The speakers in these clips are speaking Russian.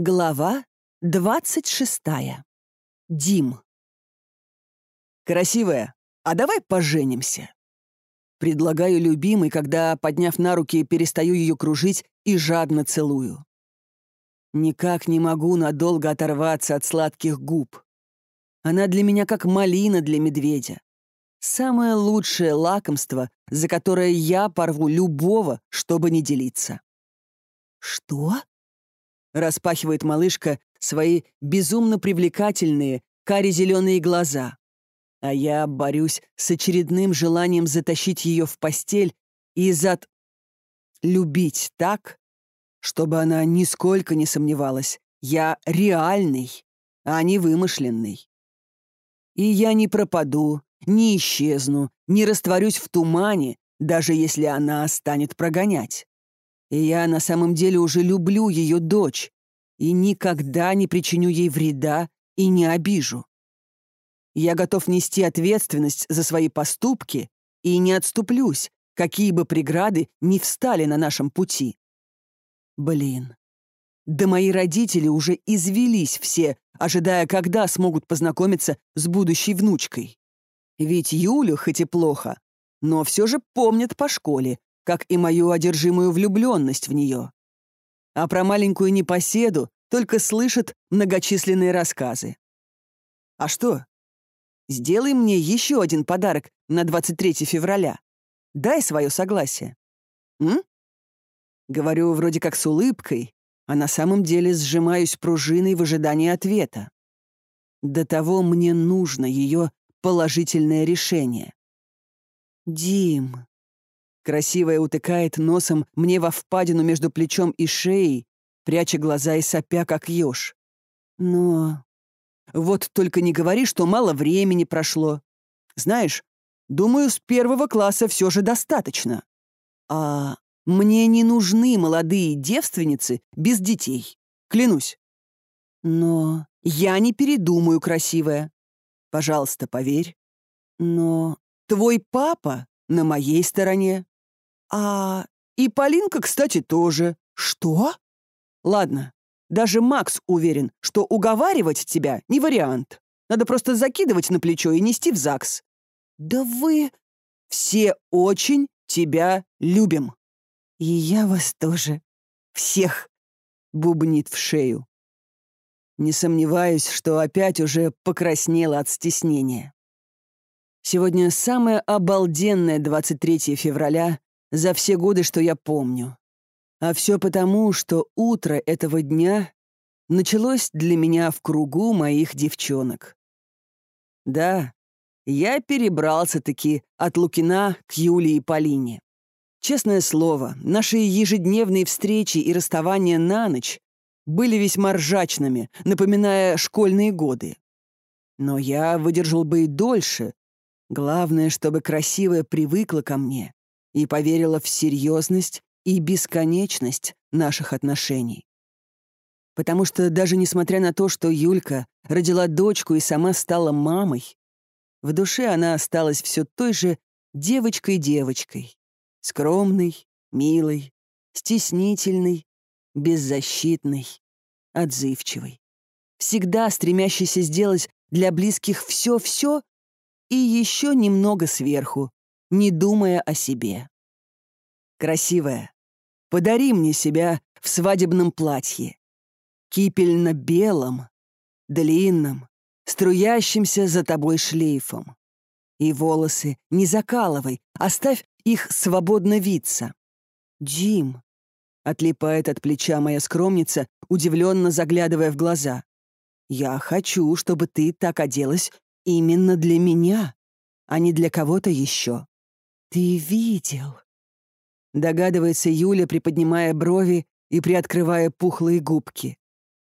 Глава 26. Дим. «Красивая, а давай поженимся?» Предлагаю любимой, когда, подняв на руки, перестаю ее кружить и жадно целую. Никак не могу надолго оторваться от сладких губ. Она для меня как малина для медведя. Самое лучшее лакомство, за которое я порву любого, чтобы не делиться. «Что?» Распахивает малышка свои безумно привлекательные кари-зеленые глаза. А я борюсь с очередным желанием затащить ее в постель и зад... любить так, чтобы она нисколько не сомневалась. Я реальный, а не вымышленный. И я не пропаду, не исчезну, не растворюсь в тумане, даже если она станет прогонять. И я на самом деле уже люблю ее дочь и никогда не причиню ей вреда и не обижу. Я готов нести ответственность за свои поступки и не отступлюсь, какие бы преграды ни встали на нашем пути. Блин. Да мои родители уже извелись все, ожидая, когда смогут познакомиться с будущей внучкой. Ведь Юлю, хоть и плохо, но все же помнят по школе, как и мою одержимую влюбленность в нее. А про маленькую непоседу только слышат многочисленные рассказы. А что? Сделай мне еще один подарок на 23 февраля. Дай свое согласие. М? Говорю вроде как с улыбкой, а на самом деле сжимаюсь пружиной в ожидании ответа. До того мне нужно ее положительное решение. «Дим», Красивая утыкает носом мне во впадину между плечом и шеей, пряча глаза и сопя, как еж. Но... Вот только не говори, что мало времени прошло. Знаешь, думаю, с первого класса все же достаточно. А мне не нужны молодые девственницы без детей. Клянусь. Но я не передумаю, красивая. Пожалуйста, поверь. Но твой папа на моей стороне. А и Полинка, кстати, тоже. Что? Ладно, даже Макс уверен, что уговаривать тебя не вариант. Надо просто закидывать на плечо и нести в ЗАГС. Да вы все очень тебя любим. И я вас тоже. Всех. Бубнит в шею. Не сомневаюсь, что опять уже покраснела от стеснения. Сегодня самое обалденное 23 февраля за все годы, что я помню. А все потому, что утро этого дня началось для меня в кругу моих девчонок. Да, я перебрался-таки от Лукина к Юлии и Полине. Честное слово, наши ежедневные встречи и расставания на ночь были весьма ржачными, напоминая школьные годы. Но я выдержал бы и дольше. Главное, чтобы красивая привыкла ко мне и поверила в серьезность и бесконечность наших отношений. Потому что даже несмотря на то, что Юлька родила дочку и сама стала мамой, в душе она осталась все той же девочкой-девочкой, скромной, милой, стеснительной, беззащитной, отзывчивой, всегда стремящейся сделать для близких все-все и еще немного сверху, не думая о себе. Красивая, подари мне себя в свадебном платье. Кипельно-белом, длинном, струящимся за тобой шлейфом. И волосы не закалывай, оставь их свободно виться. Джим, отлипает от плеча моя скромница, удивленно заглядывая в глаза. Я хочу, чтобы ты так оделась именно для меня, а не для кого-то еще. «Ты видел?» Догадывается Юля, приподнимая брови и приоткрывая пухлые губки.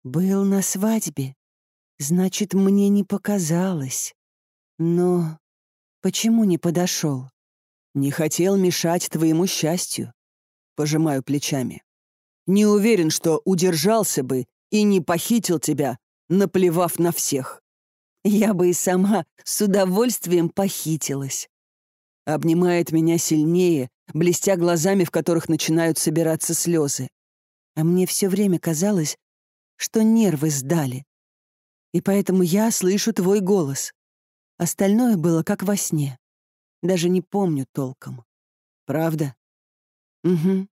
«Был на свадьбе. Значит, мне не показалось. Но почему не подошел? Не хотел мешать твоему счастью. Пожимаю плечами. Не уверен, что удержался бы и не похитил тебя, наплевав на всех. Я бы и сама с удовольствием похитилась обнимает меня сильнее, блестя глазами, в которых начинают собираться слезы. А мне все время казалось, что нервы сдали. И поэтому я слышу твой голос. Остальное было как во сне. Даже не помню толком. Правда? Угу.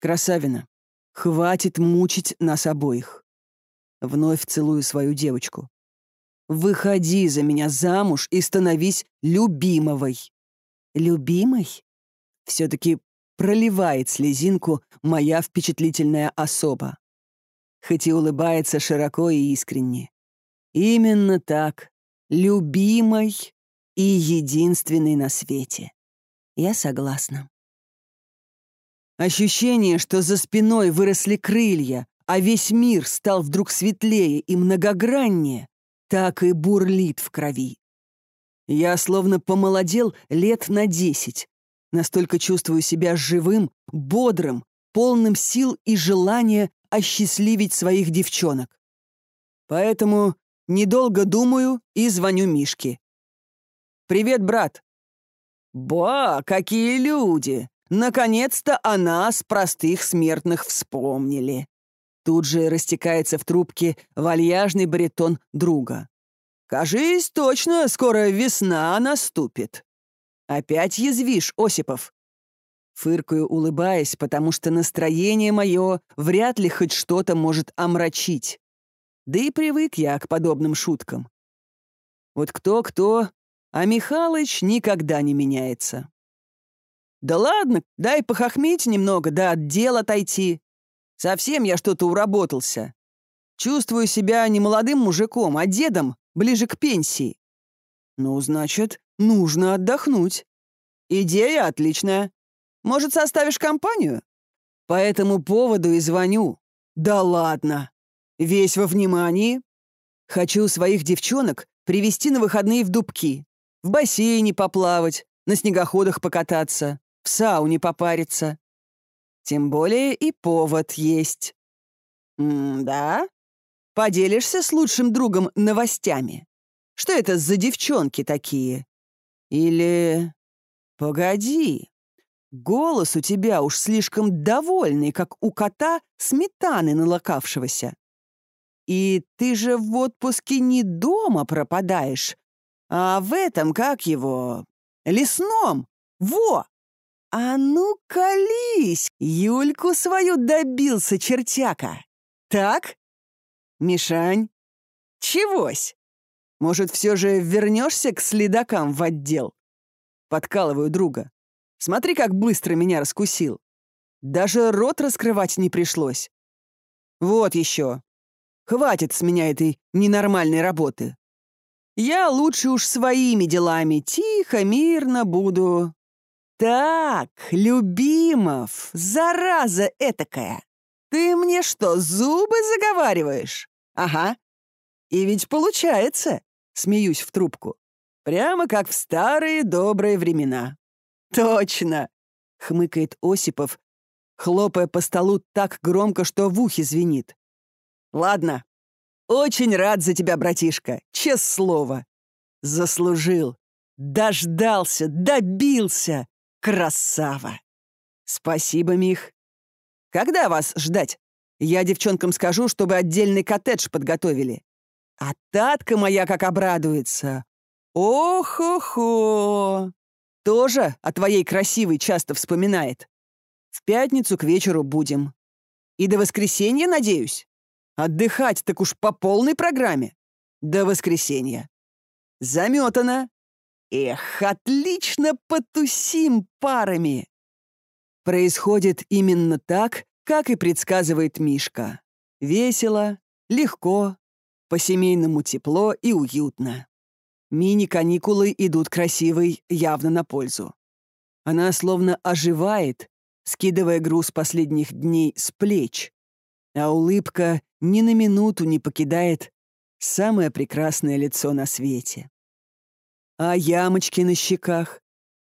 Красавина. Хватит мучить нас обоих. Вновь целую свою девочку. Выходи за меня замуж и становись любимовой. Любимой? Все-таки проливает слезинку моя впечатлительная особа. Хоть и улыбается широко и искренне. Именно так. Любимой и единственной на свете. Я согласна. Ощущение, что за спиной выросли крылья, а весь мир стал вдруг светлее и многограннее, так и бурлит в крови. Я словно помолодел лет на десять. Настолько чувствую себя живым, бодрым, полным сил и желания осчастливить своих девчонок. Поэтому недолго думаю и звоню Мишке. «Привет, брат!» «Ба, какие люди! Наконец-то о нас, простых смертных, вспомнили. Тут же растекается в трубке вальяжный баритон друга. «Кажись, точно скоро весна наступит». «Опять язвишь, Осипов?» Фыркаю, улыбаясь, потому что настроение мое вряд ли хоть что-то может омрачить. Да и привык я к подобным шуткам. Вот кто-кто, а Михалыч никогда не меняется. «Да ладно, дай похохмить немного, да от дел отойти. Совсем я что-то уработался. Чувствую себя не молодым мужиком, а дедом, ближе к пенсии. Ну, значит, нужно отдохнуть. Идея отличная. Может, составишь компанию? По этому поводу и звоню. Да ладно. Весь во внимании. Хочу своих девчонок привести на выходные в дубки. В бассейне поплавать, на снегоходах покататься в сауне попариться. Тем более и повод есть. М-да? Поделишься с лучшим другом новостями? Что это за девчонки такие? Или... Погоди. Голос у тебя уж слишком довольный, как у кота сметаны налокавшегося. И ты же в отпуске не дома пропадаешь, а в этом, как его, лесном. Во! «А ну, колись! Юльку свою добился чертяка! Так? Мишань? Чегось? Может, все же вернешься к следакам в отдел?» Подкалываю друга. «Смотри, как быстро меня раскусил. Даже рот раскрывать не пришлось. Вот еще. Хватит с меня этой ненормальной работы. Я лучше уж своими делами тихо, мирно буду «Так, Любимов, зараза этакая! Ты мне что, зубы заговариваешь? Ага. И ведь получается!» — смеюсь в трубку. «Прямо как в старые добрые времена». «Точно!» — хмыкает Осипов, хлопая по столу так громко, что в ухе звенит. «Ладно, очень рад за тебя, братишка, честное слово. Заслужил, дождался, добился. Красава! Спасибо, Мих. Когда вас ждать? Я девчонкам скажу, чтобы отдельный коттедж подготовили. А татка моя как обрадуется. Ох-хо-хо! Тоже о твоей красивой часто вспоминает. В пятницу к вечеру будем. И до воскресенья, надеюсь? Отдыхать так уж по полной программе. До воскресенья. Заметано. Эх, отлично потусим парами! Происходит именно так, как и предсказывает Мишка. Весело, легко, по-семейному тепло и уютно. Мини-каникулы идут красивой, явно на пользу. Она словно оживает, скидывая груз последних дней с плеч, а улыбка ни на минуту не покидает самое прекрасное лицо на свете. А ямочки на щеках?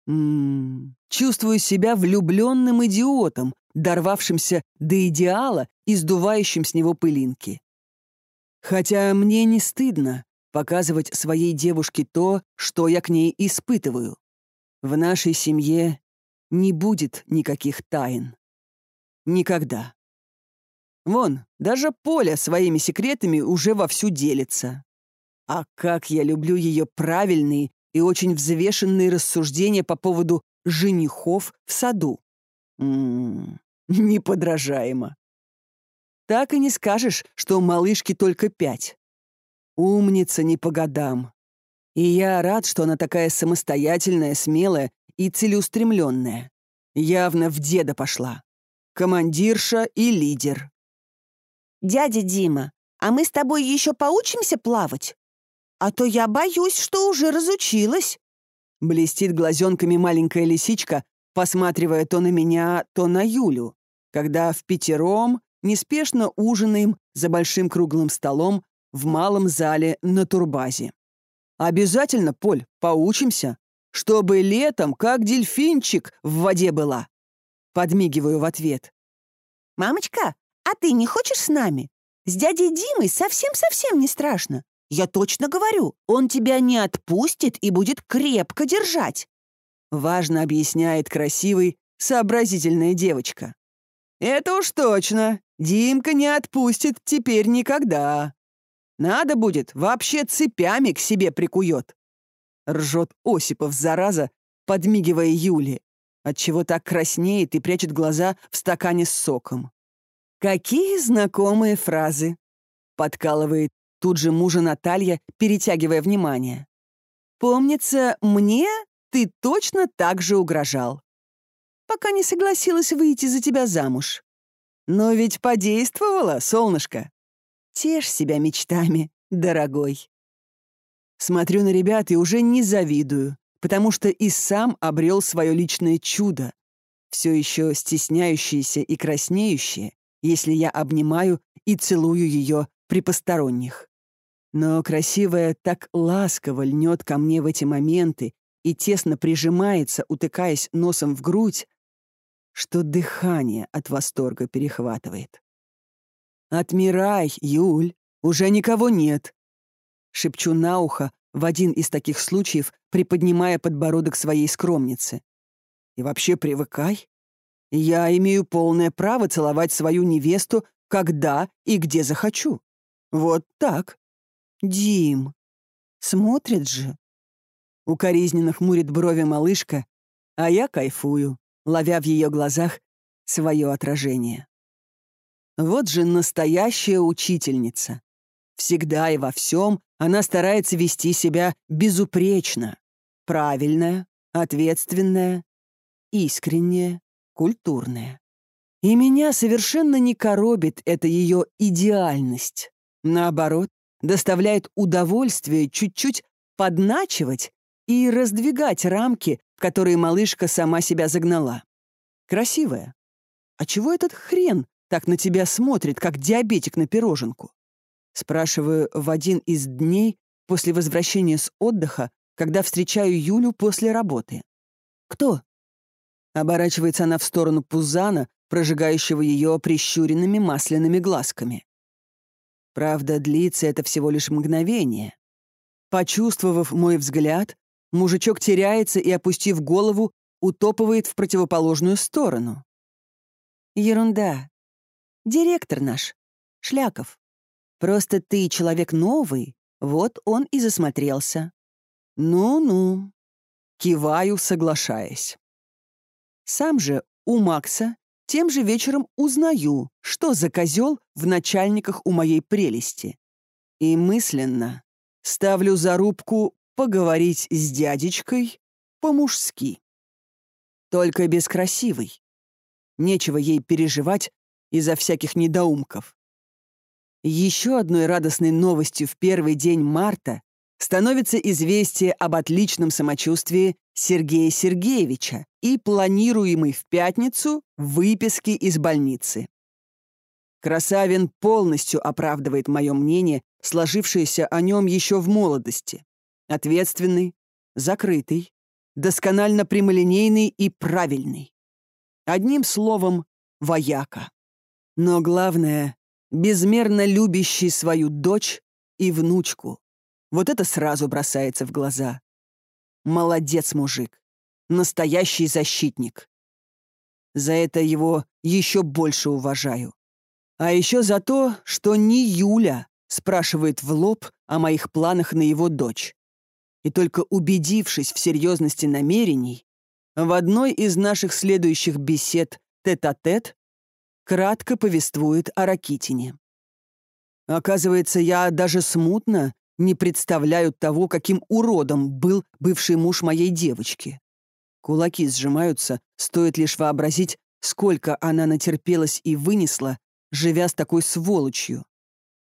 М -м -м. Чувствую себя влюбленным идиотом, дорвавшимся до идеала и сдувающим с него пылинки. Хотя мне не стыдно показывать своей девушке то, что я к ней испытываю. В нашей семье не будет никаких тайн. Никогда. Вон, даже Поля своими секретами уже вовсю делится. А как я люблю ее правильные и очень взвешенные рассуждения по поводу женихов в саду. М -м, неподражаемо. Так и не скажешь, что малышке только пять. Умница не по годам. И я рад, что она такая самостоятельная, смелая и целеустремленная. Явно в деда пошла. Командирша и лидер. «Дядя Дима, а мы с тобой еще поучимся плавать? А то я боюсь, что уже разучилась». Блестит глазенками маленькая лисичка, посматривая то на меня, то на Юлю, когда в пятером неспешно ужинаем за большим круглым столом в малом зале на турбазе. «Обязательно, Поль, поучимся, чтобы летом, как дельфинчик, в воде была». Подмигиваю в ответ. «Мамочка, а ты не хочешь с нами? С дядей Димой совсем-совсем не страшно. Я точно говорю, он тебя не отпустит и будет крепко держать». Важно объясняет красивый, сообразительная девочка. «Это уж точно. Димка не отпустит теперь никогда. Надо будет, вообще цепями к себе прикует. Ржет Осипов, зараза, подмигивая Юле, отчего так краснеет и прячет глаза в стакане с соком. «Какие знакомые фразы!» — подкалывает тут же мужа Наталья, перетягивая внимание. «Помнится, мне ты точно так же угрожал, пока не согласилась выйти за тебя замуж. Но ведь подействовала, солнышко. Тешь себя мечтами, дорогой. Смотрю на ребят и уже не завидую, потому что и сам обрел свое личное чудо, все еще стесняющееся и краснеющее, если я обнимаю и целую ее при посторонних. Но красивая так ласково льнет ко мне в эти моменты и тесно прижимается, утыкаясь носом в грудь, что дыхание от восторга перехватывает. «Отмирай, Юль, уже никого нет!» Шепчу на ухо в один из таких случаев, приподнимая подбородок своей скромницы. «И вообще привыкай. Я имею полное право целовать свою невесту, когда и где захочу. Вот так. Дим, смотрит же!» Укоризненно хмурит брови малышка, а я кайфую, ловя в ее глазах свое отражение. Вот же настоящая учительница. Всегда и во всем она старается вести себя безупречно. Правильная, ответственная, искренняя, культурная. И меня совершенно не коробит эта ее идеальность. Наоборот, доставляет удовольствие чуть-чуть подначивать и раздвигать рамки, в которые малышка сама себя загнала. Красивая. А чего этот хрен так на тебя смотрит, как диабетик на пироженку?» Спрашиваю в один из дней после возвращения с отдыха, когда встречаю Юлю после работы. «Кто?» Оборачивается она в сторону Пузана, прожигающего ее прищуренными масляными глазками. Правда, длится это всего лишь мгновение. Почувствовав мой взгляд, мужичок теряется и, опустив голову, утопывает в противоположную сторону. Ерунда. Директор наш, Шляков. Просто ты человек новый, вот он и засмотрелся. Ну-ну. Киваю, соглашаясь. Сам же у Макса тем же вечером узнаю, что за козел в начальниках у моей прелести. И мысленно ставлю зарубку поговорить с дядечкой по-мужски. Только без красивой. Нечего ей переживать из-за всяких недоумков. Еще одной радостной новостью в первый день марта становится известие об отличном самочувствии Сергея Сергеевича и планируемой в пятницу выписке из больницы. Красавин полностью оправдывает мое мнение, сложившееся о нем еще в молодости. Ответственный, закрытый, досконально прямолинейный и правильный. Одним словом, вояка. Но главное, безмерно любящий свою дочь и внучку. Вот это сразу бросается в глаза. Молодец, мужик. Настоящий защитник. За это его еще больше уважаю. А еще за то, что не Юля спрашивает в лоб о моих планах на его дочь. И только убедившись в серьезности намерений, в одной из наших следующих бесед тет-а-тет -тет кратко повествует о Ракитине. Оказывается, я даже смутно не представляю того, каким уродом был бывший муж моей девочки. Кулаки сжимаются, стоит лишь вообразить, сколько она натерпелась и вынесла, живя с такой сволочью,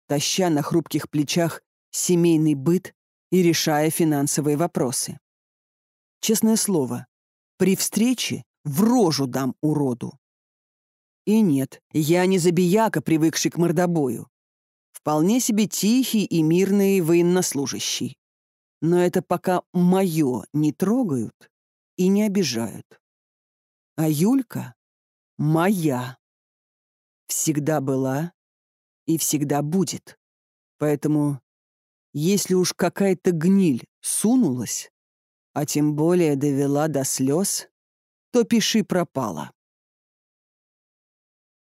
таща на хрупких плечах семейный быт и решая финансовые вопросы. Честное слово, при встрече в рожу дам уроду. И нет, я не забияка, привыкший к мордобою. Вполне себе тихий и мирный военнослужащий. Но это пока мое не трогают и не обижают. А Юлька моя всегда была и всегда будет. Поэтому, если уж какая-то гниль сунулась, а тем более довела до слез, то пиши пропала.